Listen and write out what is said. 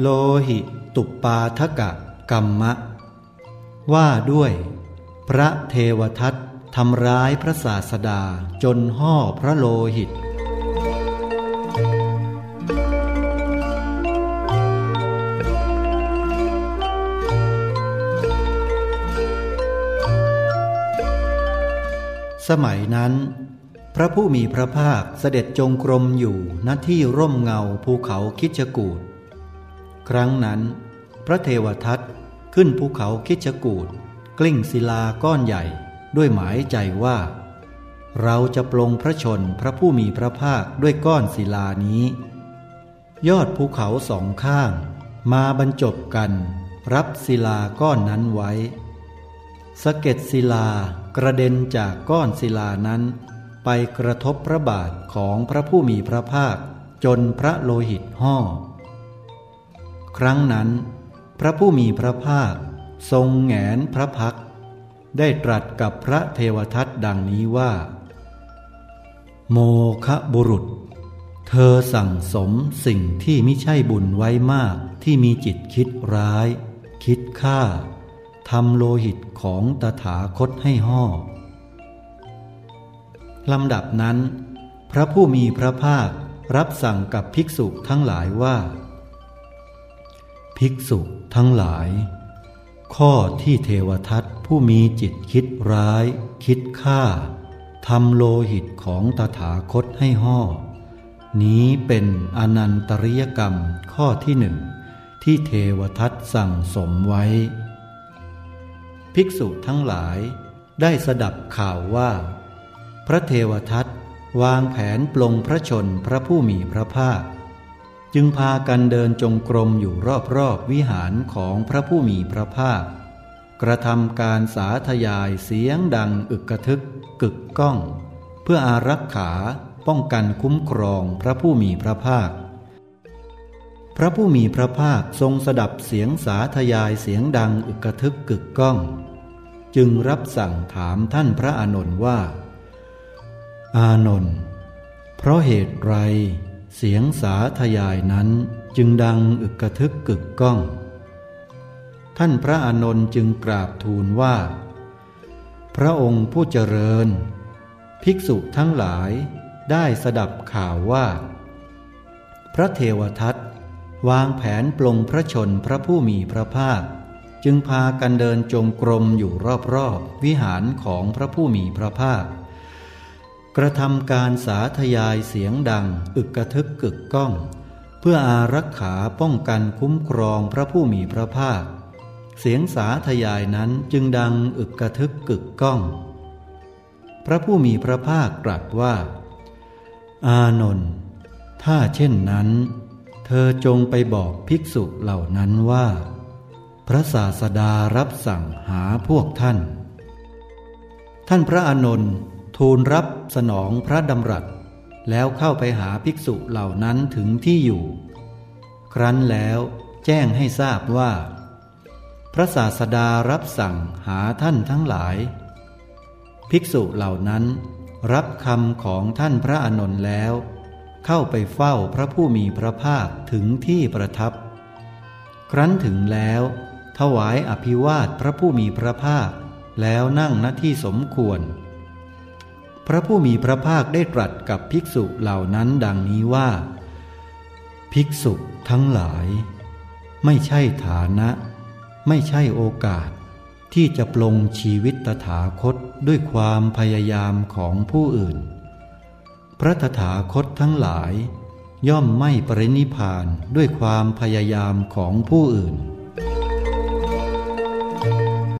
โลหิตุปาทกะกรรมะ ว่าด้วย พระเทวทัตทำร้ายพระศาสดาจนห่อพระโลหิต สมัยนั้น พระผู้มีพระภาคเสด็จจงกรมอยู่ณที่ร่มเงาภูเขาคิจกูด ครั้งนั้น พระเทวทัตขึ้นภูเขาคิจกูดกลิ้งศิลาก้อนใหญ่ด้วยหมายใจว่า เราจะปลงพระชนพระผู้มีพระภาคด้วยก้อนศิลานี้ ยอดภูเขาสองข้าง มาบรรจบกัน รับศิลาก้อนนั้นไว้สะเก็ดศิลากระเด็นจากก้อนศิลานั้น ไปกระทบพระบาทของพระผู้มีพระภาคจนพระโลหิตห่อ ครั้งนั้น พระผู้มีพระภาค ทรงแงนพระพัก ได้ตรัสกับพระเทวทัตดังนี้ว่า โมคะบุรุษ เธอสั่งสมสิ่งที่ไม่ใช่บุญไว้มากที่มีจิตคิดร้าย คิดฆ่าทำโลหิตของตถาคตให้ห่อลำดับนั้น พระผู้มีพระภาครับสั่งกับภิกษุทั้งหลายว่า ภิกษุทั้งหลาย ข้อที่เทวทัตผู้มีจิตคิดร้าย คิดฆ่าทำโลหิตของตถาคตให้ห่อ นี้เป็นอนันตริยกรรมข้อที่หนึ่งที่เทวทัตสั่งสมไว้ ภิกษุทั้งหลายได้สดับข่าวว่า พระเทวทัตวางแผนปลงพระชนพระผู้มีพระภาค จึงพากันเดินจงกรมอยู่รอบๆวิหารของพระผู้มีพระภาค กระทำการสาธยายเสียงดังอึกกระทึกกึกก้อง เพื่ออารักขาป้องกันคุ้มครองพระผู้มีพระภาค พระผู้มีพระภาคทรงสดับเสียงสาธยายเสียงดังอึกกระทึกกึกก้อง จึงรับสั่งถามท่านพระอานนท์ว่า อานนท์เพราะเหตุไร เสียงสาธยายนั้นจึงดังอึกกระทึกกึกก้อง ท่านพระอานนท์จึงกราบทูลว่า พระองค์ผู้เจริญ ภิกษุทั้งหลายได้สดับข่าวว่า พระเทวทัตวางแผนปลงพระชนพระผู้มีพระภาค จึงพากันเดินจงกรมอยู่รอบๆ วิหารของพระผู้มีพระภาค กระทำการสาธยายเสียงดัง อึกกระทึกกึกก้อง เพื่ออารักขาป้องกันคุ้มครองพระผู้มีพระภาค เสียงสาธยายนั้นจึงดังอึกกระทึกกึกก้อง พระผู้มีพระภาคตรัสว่า อานนท์ถ้าเช่นนั้น เธอจงไปบอกภิกษุเหล่านั้นว่า พระศาสดารับสั่งหาพวกท่าน ท่านพระอานนท์ ทูลรับสนองพระดำรัส แล้วเข้าไปหาภิกษุเหล่านั้นถึงที่อยู่ ครั้นแล้วแจ้งให้ทราบว่า พระศาสดารับสั่งหาท่านทั้งหลาย ภิกษุเหล่านั้นรับคำของท่านพระอานนท์แล้ว เข้าไปเฝ้าพระผู้มีพระภาคถึงที่ประทับ ครั้นถึงแล้ว ถวายอภิวาทพระผู้มีพระภาคแล้วนั่งณที่สมควร พระผู้มีพระภาคได้ตรัสกับภิกษุเหล่านั้นดังนี้ว่า ภิกษุทั้งหลาย ไม่ใช่ฐานะ ไม่ใช่โอกาส ที่จะปลงชีวิตตถาคตด้วยความพยายามของผู้อื่น พระตถาคตทั้งหลาย ย่อมไม่ปรินิพานด้วยความพยายามของผู้อื่น